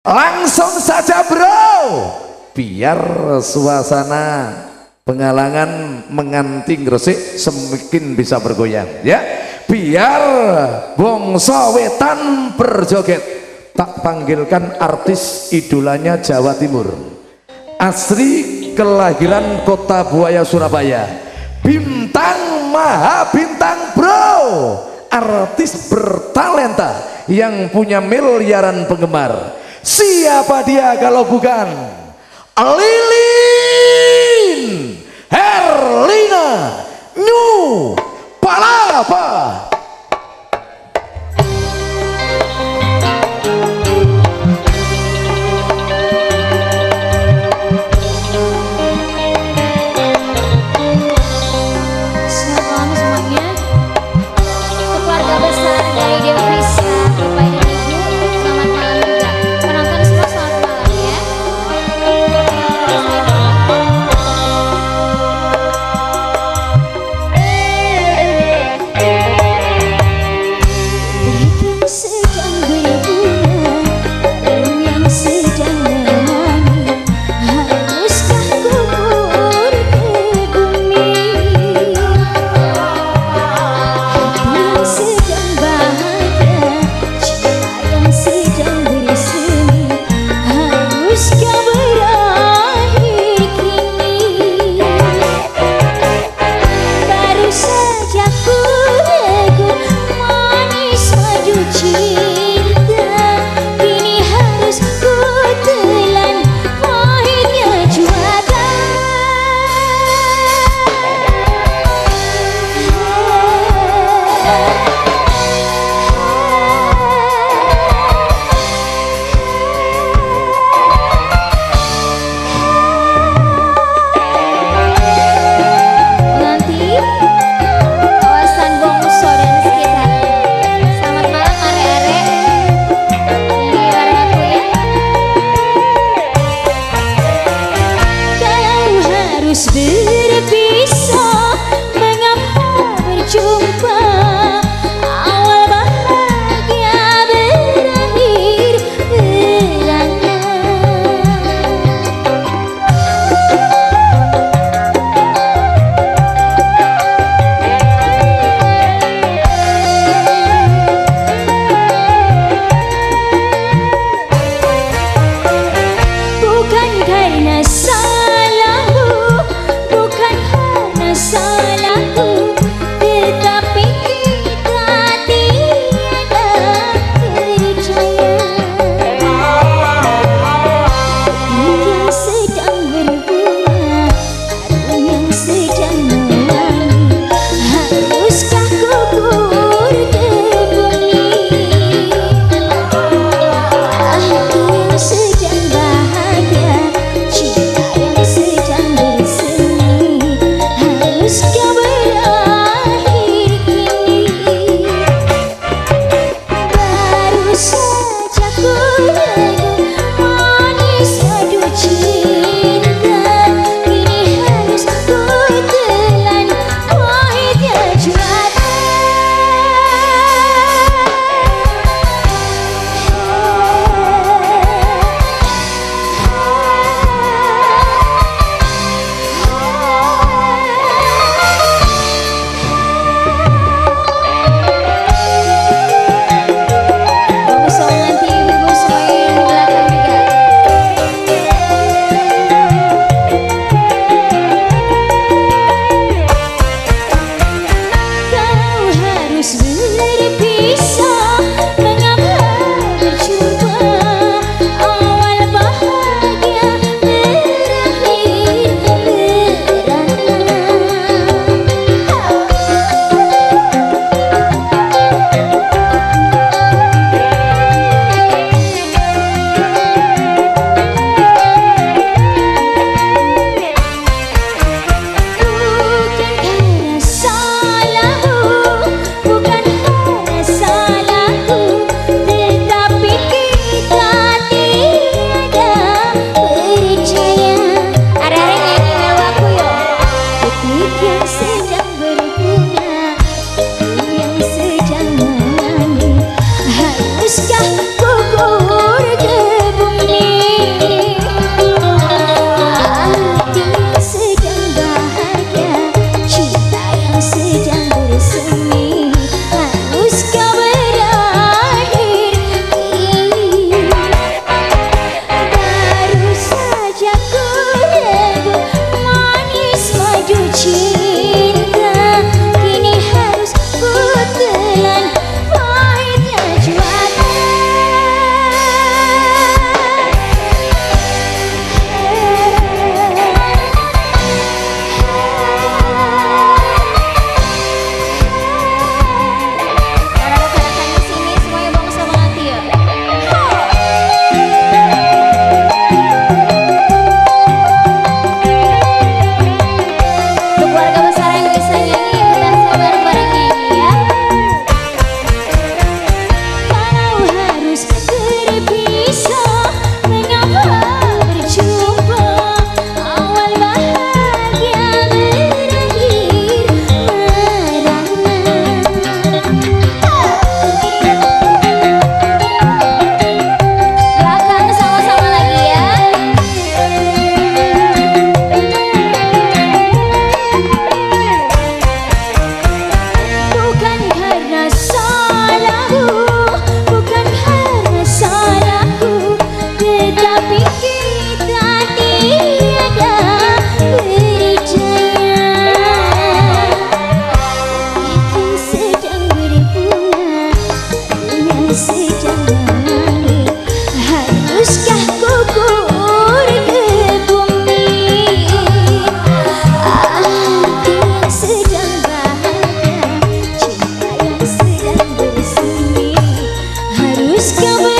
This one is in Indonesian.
Langsung saja bro, biar suasana pengalangan menganting gresik semakin bisa bergoyang ya. Biar bongso wetan berjoget. Tak panggilkan artis idolanya Jawa Timur. Asri kelahiran kota Buaya Surabaya. Bintang maha bintang bro. Artis bertalenta yang punya miliaran penggemar siapa dia kalau bukan Lilin Herlina New Palapa discover